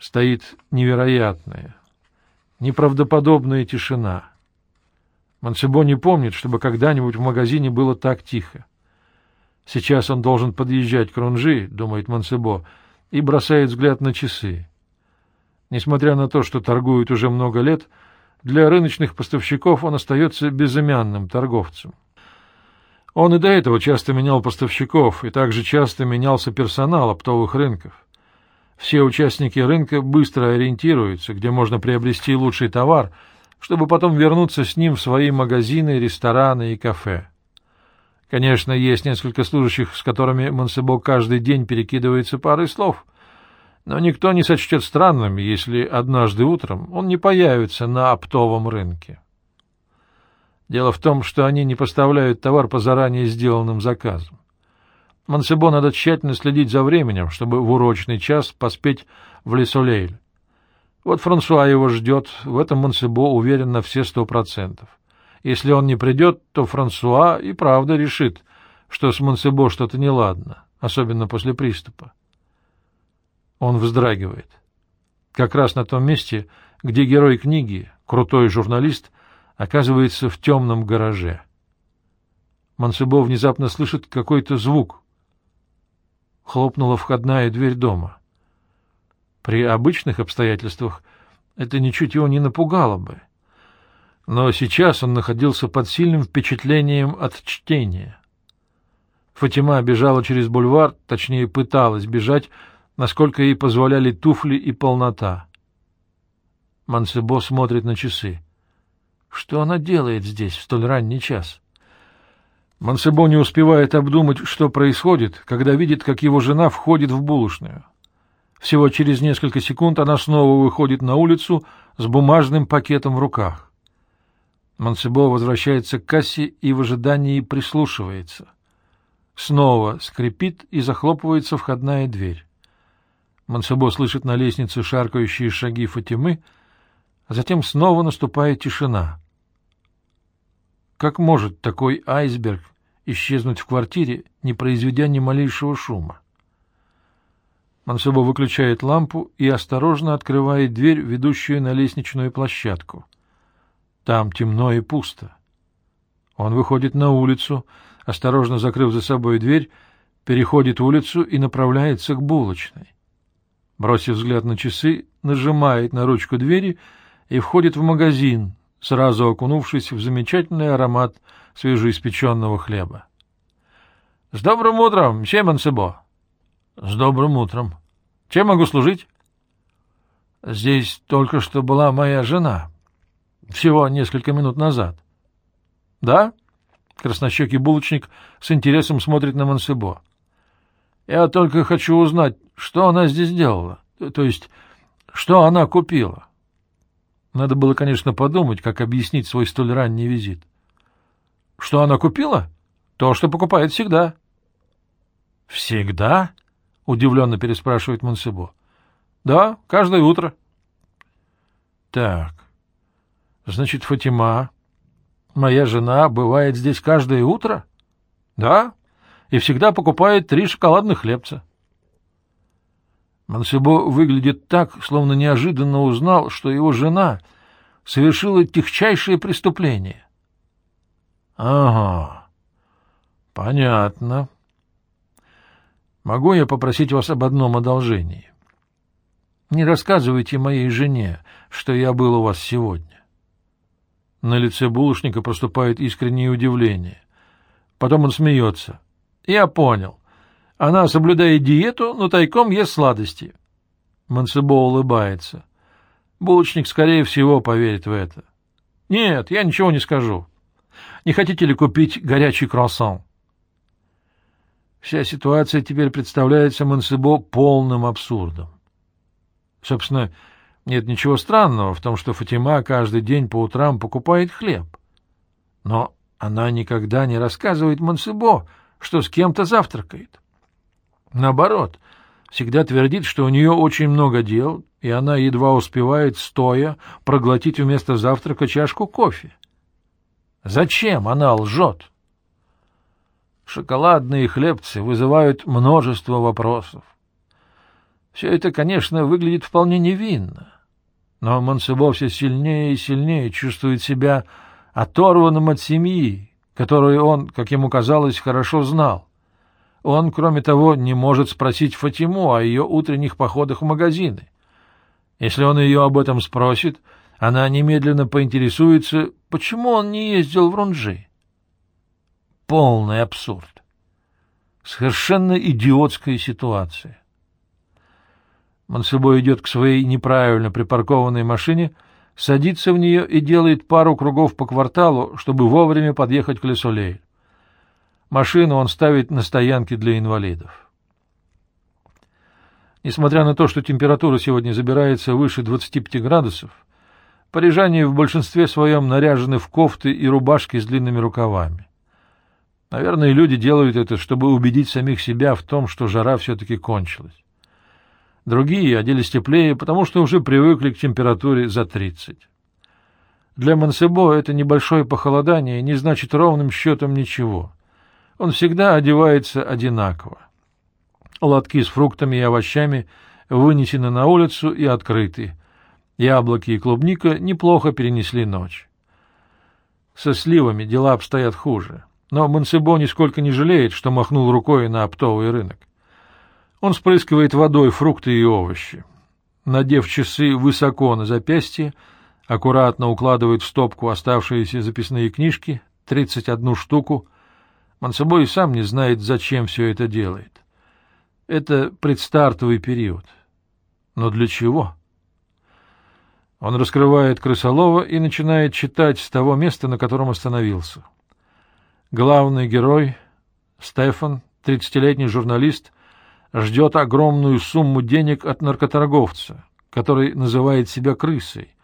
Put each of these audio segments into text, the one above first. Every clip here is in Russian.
Стоит невероятная, неправдоподобная тишина. Мансебо не помнит, чтобы когда-нибудь в магазине было так тихо. Сейчас он должен подъезжать к Рунжи, думает Мансебо, и бросает взгляд на часы. Несмотря на то, что торгует уже много лет, для рыночных поставщиков он остается безымянным торговцем. Он и до этого часто менял поставщиков, и также часто менялся персонал оптовых рынков. Все участники рынка быстро ориентируются, где можно приобрести лучший товар, чтобы потом вернуться с ним в свои магазины, рестораны и кафе. Конечно, есть несколько служащих, с которыми Монсебо каждый день перекидывается парой слов, но никто не сочтет странным, если однажды утром он не появится на оптовом рынке. Дело в том, что они не поставляют товар по заранее сделанным заказам. Мансебо надо тщательно следить за временем, чтобы в урочный час поспеть в Лесолейль. Вот Франсуа его ждет, в этом Мансебо уверен на все сто процентов. Если он не придет, то Франсуа и правда решит, что с Мансебо что-то неладно, особенно после приступа. Он вздрагивает. Как раз на том месте, где герой книги, крутой журналист, оказывается в темном гараже. Мансебо внезапно слышит какой-то звук. Хлопнула входная дверь дома. При обычных обстоятельствах это ничуть его не напугало бы. Но сейчас он находился под сильным впечатлением от чтения. Фатима бежала через бульвар, точнее пыталась бежать, насколько ей позволяли туфли и полнота. Мансебо смотрит на часы. Что она делает здесь в столь ранний час? Мансебо не успевает обдумать, что происходит, когда видит, как его жена входит в булочную. Всего через несколько секунд она снова выходит на улицу с бумажным пакетом в руках. Мансебо возвращается к кассе и в ожидании прислушивается. Снова скрипит и захлопывается входная дверь. Мансебо слышит на лестнице шаркающие шаги Фатимы, а затем снова наступает тишина. Как может такой айсберг исчезнуть в квартире, не произведя ни малейшего шума? Мансебо выключает лампу и осторожно открывает дверь, ведущую на лестничную площадку. Там темно и пусто. Он выходит на улицу, осторожно закрыв за собой дверь, переходит улицу и направляется к булочной. Бросив взгляд на часы, нажимает на ручку двери и входит в магазин, сразу окунувшись в замечательный аромат свежеиспеченного хлеба. — С добрым утром, мсье Мансебо! — С добрым утром! Чем могу служить? — Здесь только что была моя жена. Всего несколько минут назад. — Да? — краснощекий булочник с интересом смотрит на Мансебо. — Я только хочу узнать, что она здесь делала? То есть, что она купила? Надо было, конечно, подумать, как объяснить свой столь ранний визит. Что она купила? То, что покупает всегда. Всегда? Удивленно переспрашивает Монсебо. Да, каждое утро. Так. Значит, Фатима, моя жена, бывает здесь каждое утро? Да, и всегда покупает три шоколадных хлебца. Мансебо выглядит так, словно неожиданно узнал, что его жена совершила техчайшее преступление. — Ага, понятно. Могу я попросить вас об одном одолжении? Не рассказывайте моей жене, что я был у вас сегодня. На лице булочника проступает искреннее удивление. Потом он смеется. — Я понял. Она соблюдает диету, но тайком ест сладости. Мансебо улыбается. Булочник, скорее всего, поверит в это. Нет, я ничего не скажу. Не хотите ли купить горячий круассан? Вся ситуация теперь представляется Мансебо полным абсурдом. Собственно, нет ничего странного в том, что Фатима каждый день по утрам покупает хлеб. Но она никогда не рассказывает Мансебо, что с кем-то завтракает. Наоборот, всегда твердит, что у нее очень много дел, и она едва успевает, стоя, проглотить вместо завтрака чашку кофе. Зачем она лжет? Шоколадные хлебцы вызывают множество вопросов. Все это, конечно, выглядит вполне невинно, но Монсебо все сильнее и сильнее чувствует себя оторванным от семьи, которую он, как ему казалось, хорошо знал. Он, кроме того, не может спросить Фатиму о ее утренних походах в магазины. Если он ее об этом спросит, она немедленно поинтересуется, почему он не ездил в Рунжи. Полный абсурд. Совершенно идиотская ситуация. Мансебо идет к своей неправильно припаркованной машине, садится в нее и делает пару кругов по кварталу, чтобы вовремя подъехать к Лесолею. Машину он ставит на стоянке для инвалидов. Несмотря на то, что температура сегодня забирается выше 25 градусов, парижане в большинстве своем наряжены в кофты и рубашки с длинными рукавами. Наверное, люди делают это, чтобы убедить самих себя в том, что жара все-таки кончилась. Другие оделись теплее, потому что уже привыкли к температуре за 30. Для Мансебо это небольшое похолодание не значит ровным счетом ничего. Он всегда одевается одинаково. Лотки с фруктами и овощами вынесены на улицу и открыты. Яблоки и клубника неплохо перенесли ночь. Со сливами дела обстоят хуже, но Мансебо нисколько не жалеет, что махнул рукой на оптовый рынок. Он спрыскивает водой фрукты и овощи. Надев часы высоко на запястье, аккуратно укладывает в стопку оставшиеся записные книжки, 31 штуку, Мансабой сам не знает, зачем все это делает. Это предстартовый период. Но для чего? Он раскрывает крысолова и начинает читать с того места, на котором остановился. Главный герой, Стефан, тридцатилетний журналист, ждет огромную сумму денег от наркоторговца, который называет себя крысой,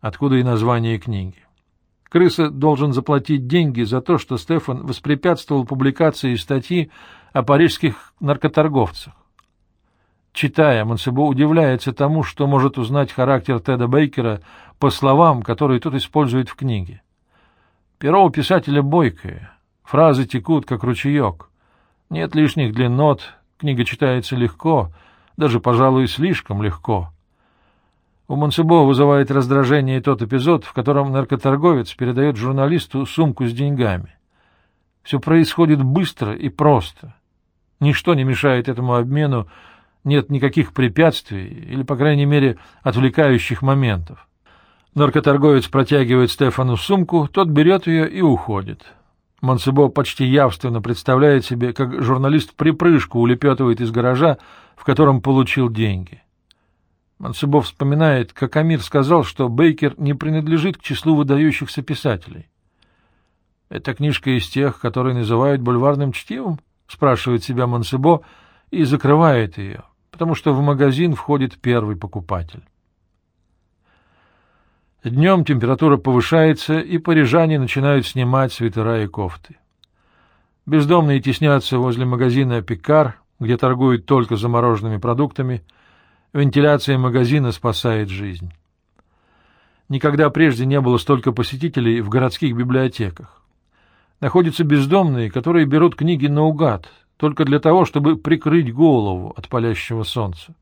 откуда и название книги. Крыса должен заплатить деньги за то, что Стефан воспрепятствовал публикации статьи о парижских наркоторговцах. Читая, Монсебо удивляется тому, что может узнать характер Теда Бейкера по словам, которые тот использует в книге. Перо у писателя бойкое, фразы текут, как ручеек. Нет лишних длиннот, книга читается легко, даже, пожалуй, слишком легко. У Монсебо вызывает раздражение тот эпизод, в котором наркоторговец передает журналисту сумку с деньгами. Все происходит быстро и просто. Ничто не мешает этому обмену, нет никаких препятствий или, по крайней мере, отвлекающих моментов. Наркоторговец протягивает Стефану сумку, тот берет ее и уходит. Монсебо почти явственно представляет себе, как журналист припрыжку улепетывает из гаража, в котором получил деньги. Мансебов вспоминает, как Амир сказал, что Бейкер не принадлежит к числу выдающихся писателей. «Это книжка из тех, которые называют бульварным чтивом?» — спрашивает себя Мансебо и закрывает ее, потому что в магазин входит первый покупатель. Днем температура повышается, и парижане начинают снимать свитера и кофты. Бездомные теснятся возле магазина «Пикар», где торгуют только замороженными продуктами — Вентиляция магазина спасает жизнь. Никогда прежде не было столько посетителей в городских библиотеках. Находятся бездомные, которые берут книги наугад, только для того, чтобы прикрыть голову от палящего солнца.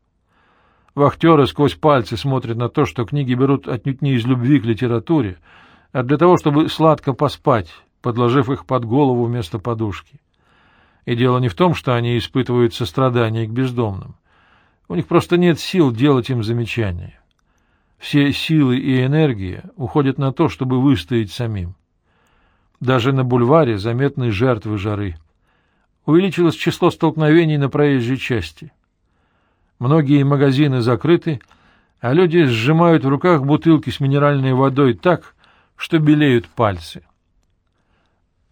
Вахтеры сквозь пальцы смотрят на то, что книги берут отнюдь не из любви к литературе, а для того, чтобы сладко поспать, подложив их под голову вместо подушки. И дело не в том, что они испытывают сострадание к бездомным. У них просто нет сил делать им замечания. Все силы и энергия уходят на то, чтобы выстоять самим. Даже на бульваре заметны жертвы жары. Увеличилось число столкновений на проезжей части. Многие магазины закрыты, а люди сжимают в руках бутылки с минеральной водой так, что белеют пальцы.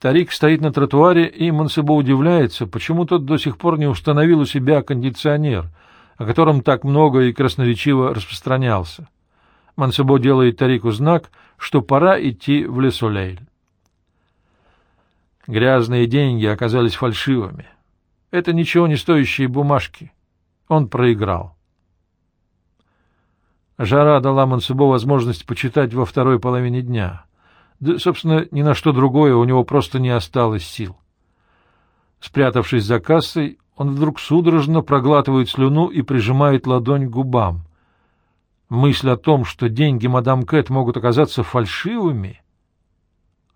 Тарик стоит на тротуаре, и Монсебо удивляется, почему тот до сих пор не установил у себя кондиционер — о котором так много и красноречиво распространялся. Мансебо делает Тарику знак, что пора идти в Лесолейль. Грязные деньги оказались фальшивыми. Это ничего не стоящие бумажки. Он проиграл. Жара дала Мансебо возможность почитать во второй половине дня. Да, собственно, ни на что другое у него просто не осталось сил. Спрятавшись за кассой, он вдруг судорожно проглатывает слюну и прижимает ладонь к губам. Мысль о том, что деньги мадам Кэт могут оказаться фальшивыми,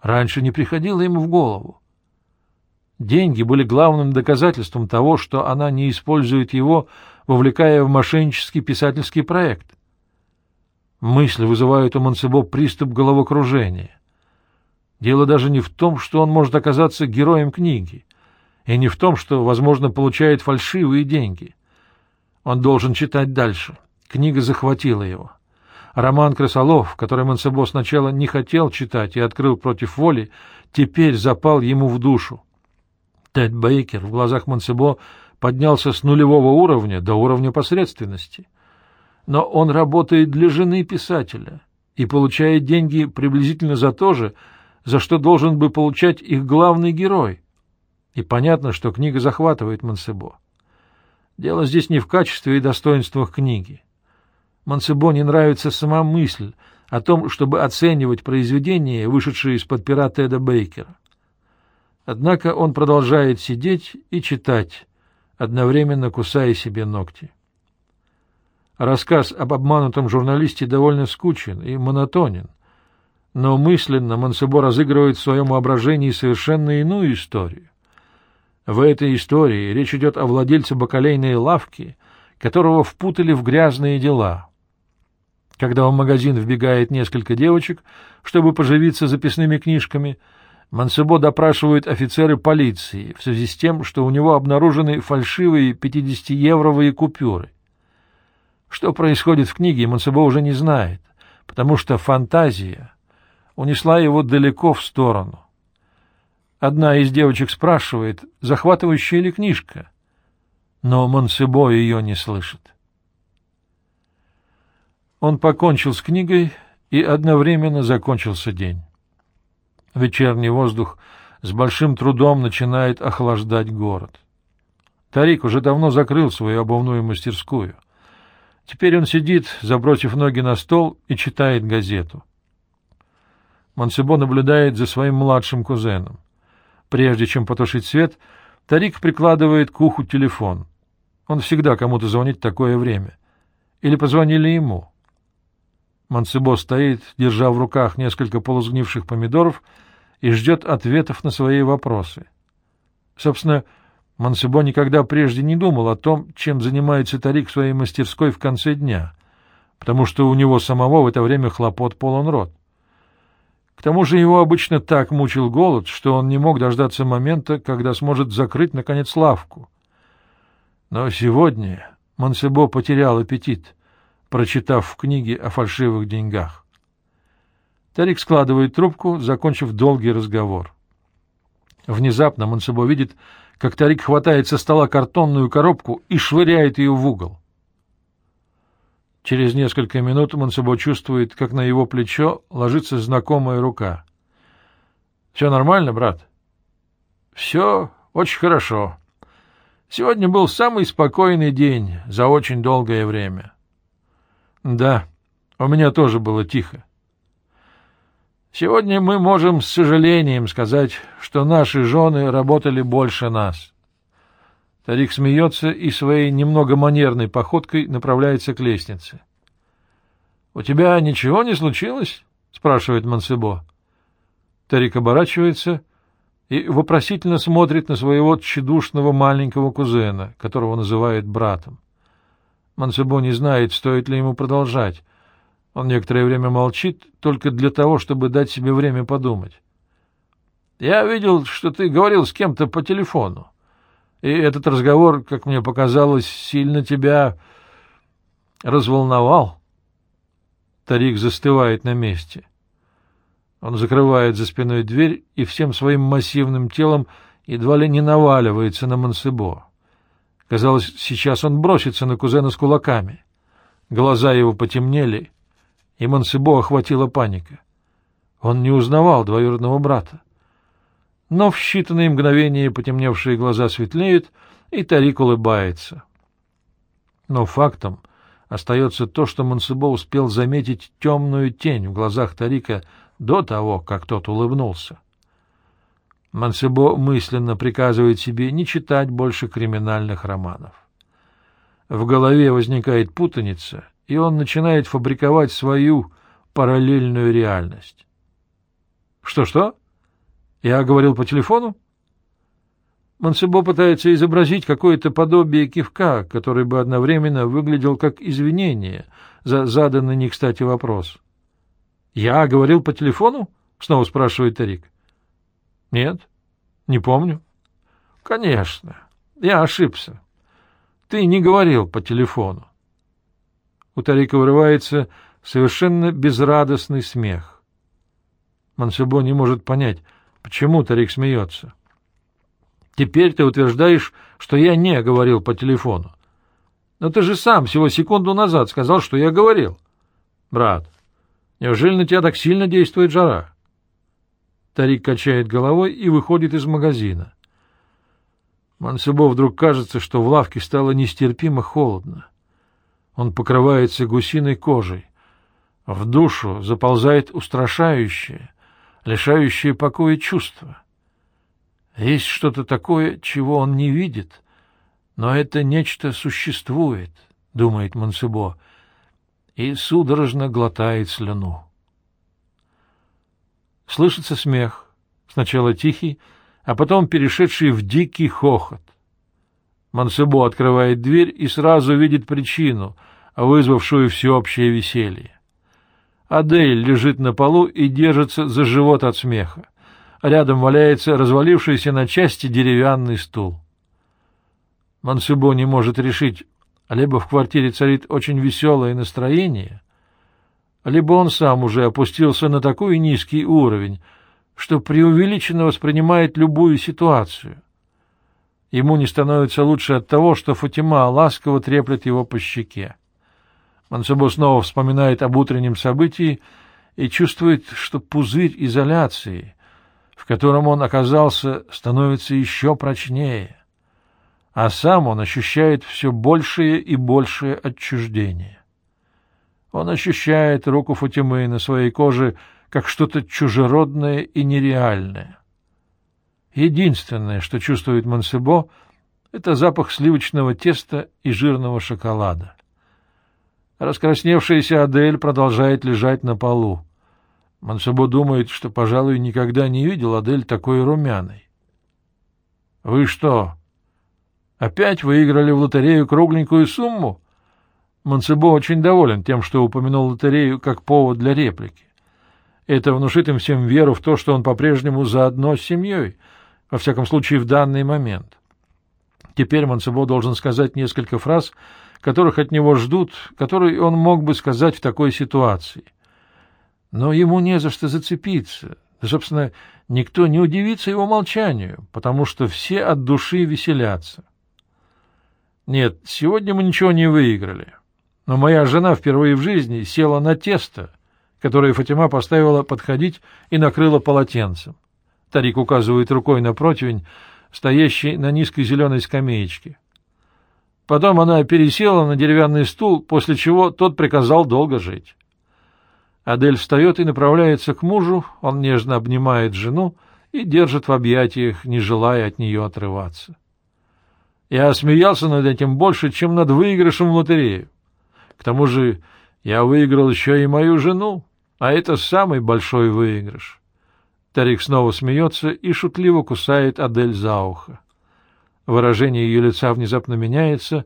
раньше не приходила ему в голову. Деньги были главным доказательством того, что она не использует его, вовлекая в мошеннический писательский проект. Мысль вызывает у Монсебо приступ головокружения. Дело даже не в том, что он может оказаться героем книги, и не в том, что, возможно, получает фальшивые деньги. Он должен читать дальше. Книга захватила его. Роман Крысолов, который Монсебо сначала не хотел читать и открыл против воли, теперь запал ему в душу. Тед Бейкер в глазах Монсебо поднялся с нулевого уровня до уровня посредственности. Но он работает для жены писателя и получает деньги приблизительно за то же, за что должен бы получать их главный герой. И понятно, что книга захватывает Монсебо. Дело здесь не в качестве и достоинствах книги. Монсебо не нравится сама мысль о том, чтобы оценивать произведение, вышедшее из-под пера Теда Бейкера. Однако он продолжает сидеть и читать, одновременно кусая себе ногти. Рассказ об обманутом журналисте довольно скучен и монотонен, но мысленно Мансебо разыгрывает в своем воображении совершенно иную историю. В этой истории речь идет о владельце бакалейной лавки, которого впутали в грязные дела. Когда в магазин вбегает несколько девочек, чтобы поживиться записными книжками — Мансебо допрашивают офицеры полиции в связи с тем, что у него обнаружены фальшивые 50-евровые купюры. Что происходит в книге, Мансебо уже не знает, потому что фантазия унесла его далеко в сторону. Одна из девочек спрашивает, захватывающая ли книжка, но Монсебо ее не слышит. Он покончил с книгой, и одновременно закончился день. Вечерний воздух с большим трудом начинает охлаждать город. Тарик уже давно закрыл свою обувную мастерскую. Теперь он сидит, забросив ноги на стол, и читает газету. Монсебо наблюдает за своим младшим кузеном. Прежде чем потушить свет, Тарик прикладывает к уху телефон. Он всегда кому-то звонит в такое время. Или позвонили ему. Монсебо стоит, держа в руках несколько полусгнивших помидоров, и ждет ответов на свои вопросы. Собственно, Монсебо никогда прежде не думал о том, чем занимается Тарик в своей мастерской в конце дня, потому что у него самого в это время хлопот полон рот. К тому же его обычно так мучил голод, что он не мог дождаться момента, когда сможет закрыть, наконец, лавку. Но сегодня Монсебо потерял аппетит — прочитав в книге о фальшивых деньгах. Тарик складывает трубку, закончив долгий разговор. Внезапно Мансебо видит, как Тарик хватает со стола картонную коробку и швыряет ее в угол. Через несколько минут Мансебо чувствует, как на его плечо ложится знакомая рука. — Все нормально, брат? — Все очень хорошо. Сегодня был самый спокойный день за очень долгое время. — да, у меня тоже было тихо. Сегодня мы можем с сожалением сказать, что наши жены работали больше нас. Тарик смеется и своей немного манерной походкой направляется к лестнице. — У тебя ничего не случилось? — спрашивает Мансебо. Тарик оборачивается и вопросительно смотрит на своего тщедушного маленького кузена, которого называет братом. Мансебо не знает, стоит ли ему продолжать. Он некоторое время молчит, только для того, чтобы дать себе время подумать. — Я видел, что ты говорил с кем-то по телефону. И этот разговор, как мне показалось, сильно тебя разволновал. Тарик застывает на месте. Он закрывает за спиной дверь и всем своим массивным телом едва ли не наваливается на Мансебо. Казалось, сейчас он бросится на кузена с кулаками. Глаза его потемнели, и Мансебо охватила паника. Он не узнавал двоюродного брата. Но в считанные мгновения потемневшие глаза светлеют, и Тарик улыбается. Но фактом остается то, что Мансебо успел заметить темную тень в глазах Тарика до того, как тот улыбнулся. Мансебо мысленно приказывает себе не читать больше криминальных романов. В голове возникает путаница, и он начинает фабриковать свою параллельную реальность. Что-что? Я говорил по телефону? Мансебо пытается изобразить какое-то подобие кивка, который бы одновременно выглядел как извинение за заданный не кстати вопрос. «Я говорил по телефону?» — снова спрашивает Тарик. «Нет, не помню». «Конечно, я ошибся. Ты не говорил по телефону». У Тарика вырывается совершенно безрадостный смех. Мансебо не может понять, почему Тарик смеется. Теперь ты утверждаешь, что я не говорил по телефону. Но ты же сам всего секунду назад сказал, что я говорил. Брат, неужели на тебя так сильно действует жара? Тарик качает головой и выходит из магазина. Мансебо вдруг кажется, что в лавке стало нестерпимо холодно. Он покрывается гусиной кожей. В душу заползает устрашающее, лишающее покоя чувство — есть что-то такое, чего он не видит, но это нечто существует, — думает Мансебо, и судорожно глотает слюну. Слышится смех, сначала тихий, а потом перешедший в дикий хохот. Мансебо открывает дверь и сразу видит причину, вызвавшую всеобщее веселье. Адель лежит на полу и держится за живот от смеха. Рядом валяется развалившийся на части деревянный стул. Мансубо не может решить, либо в квартире царит очень веселое настроение, либо он сам уже опустился на такой низкий уровень, что преувеличенно воспринимает любую ситуацию. Ему не становится лучше от того, что Фатима ласково треплет его по щеке. Мансубо снова вспоминает об утреннем событии и чувствует, что пузырь изоляции — в котором он оказался, становится еще прочнее, а сам он ощущает все большее и большее отчуждение. Он ощущает руку Фатимы на своей коже как что-то чужеродное и нереальное. Единственное, что чувствует Мансебо, это запах сливочного теста и жирного шоколада. Раскрасневшаяся Адель продолжает лежать на полу. Мансабо думает, что, пожалуй, никогда не видел Адель такой румяной. — Вы что, опять выиграли в лотерею кругленькую сумму? Мансабо очень доволен тем, что упомянул лотерею как повод для реплики. Это внушит им всем веру в то, что он по-прежнему заодно с семьей, во всяком случае в данный момент. Теперь Мансабо должен сказать несколько фраз, которых от него ждут, которые он мог бы сказать в такой ситуации — но ему не за что зацепиться. собственно, никто не удивится его молчанию, потому что все от души веселятся. Нет, сегодня мы ничего не выиграли. Но моя жена впервые в жизни села на тесто, которое Фатима поставила подходить и накрыла полотенцем. Тарик указывает рукой на противень, стоящий на низкой зеленой скамеечке. Потом она пересела на деревянный стул, после чего тот приказал долго жить. Адель встает и направляется к мужу, он нежно обнимает жену и держит в объятиях, не желая от нее отрываться. Я смеялся над этим больше, чем над выигрышем в лотерею. К тому же я выиграл еще и мою жену, а это самый большой выигрыш. Тарик снова смеется и шутливо кусает Адель за ухо. Выражение ее лица внезапно меняется,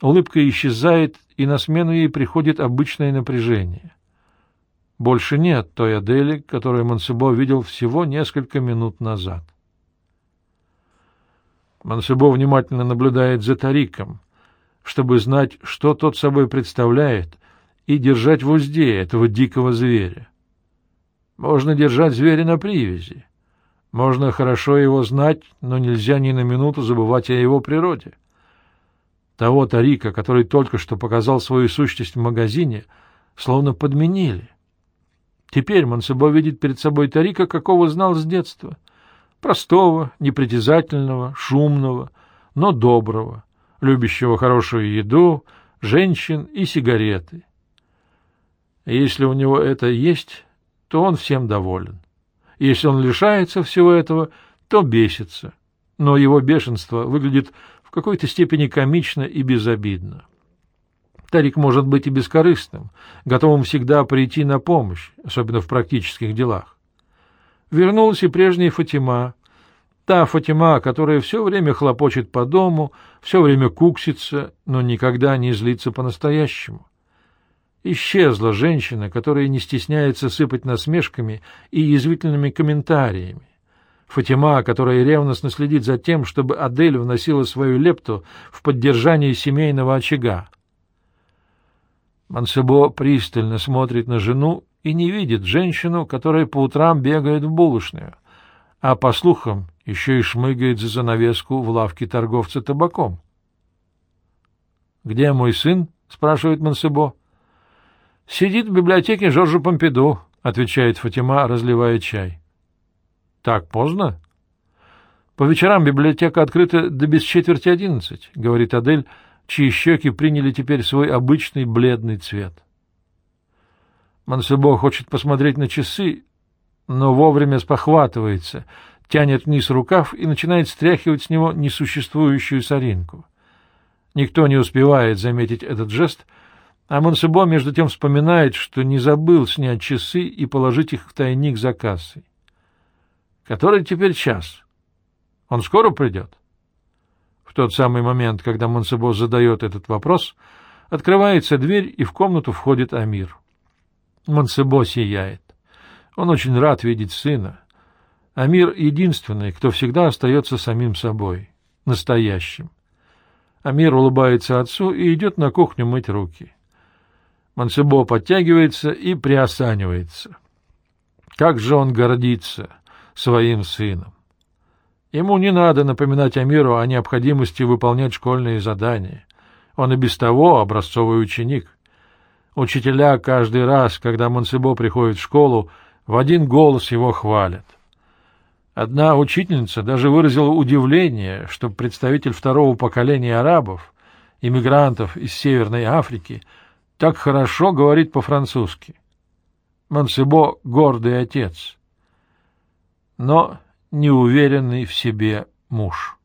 улыбка исчезает, и на смену ей приходит обычное напряжение. Больше нет той Адели, которую Мансебо видел всего несколько минут назад. Мансебо внимательно наблюдает за Тариком, чтобы знать, что тот собой представляет, и держать в узде этого дикого зверя. Можно держать зверя на привязи. Можно хорошо его знать, но нельзя ни на минуту забывать о его природе. Того Тарика, который только что показал свою сущность в магазине, словно подменили. Теперь Мансебо видит перед собой Тарика, какого знал с детства. Простого, непритязательного, шумного, но доброго, любящего хорошую еду, женщин и сигареты. если у него это есть, то он всем доволен. Если он лишается всего этого, то бесится, но его бешенство выглядит в какой-то степени комично и безобидно. Тарик может быть и бескорыстным, готовым всегда прийти на помощь, особенно в практических делах. Вернулась и прежняя Фатима, та Фатима, которая все время хлопочет по дому, все время куксится, но никогда не злится по-настоящему. Исчезла женщина, которая не стесняется сыпать насмешками и язвительными комментариями. Фатима, которая ревностно следит за тем, чтобы Адель вносила свою лепту в поддержание семейного очага. Мансебо пристально смотрит на жену и не видит женщину, которая по утрам бегает в булочную, а, по слухам, еще и шмыгает за занавеску в лавке торговца табаком. — Где мой сын? — спрашивает Мансебо. — Сидит в библиотеке Жоржа Помпиду, — отвечает Фатима, разливая чай. — Так поздно? — По вечерам библиотека открыта до без четверти одиннадцать, — говорит Адель, чьи щеки приняли теперь свой обычный бледный цвет. Мансебо хочет посмотреть на часы, но вовремя спохватывается, тянет вниз рукав и начинает стряхивать с него несуществующую соринку. Никто не успевает заметить этот жест, а Монсебо между тем вспоминает, что не забыл снять часы и положить их в тайник за кассой. Который теперь час? Он скоро придет? В тот самый момент, когда Монсебо задает этот вопрос, открывается дверь, и в комнату входит Амир. Монсебо сияет. Он очень рад видеть сына. Амир единственный, кто всегда остается самим собой, настоящим. Амир улыбается отцу и идет на кухню мыть руки. Мансебо подтягивается и приосанивается. Как же он гордится своим сыном! Ему не надо напоминать Амиру о необходимости выполнять школьные задания. Он и без того образцовый ученик. Учителя каждый раз, когда Монсебо приходит в школу, в один голос его хвалят. Одна учительница даже выразила удивление, что представитель второго поколения арабов, иммигрантов из Северной Африки, так хорошо говорит по-французски. Монсебо — гордый отец, но неуверенный в себе муж.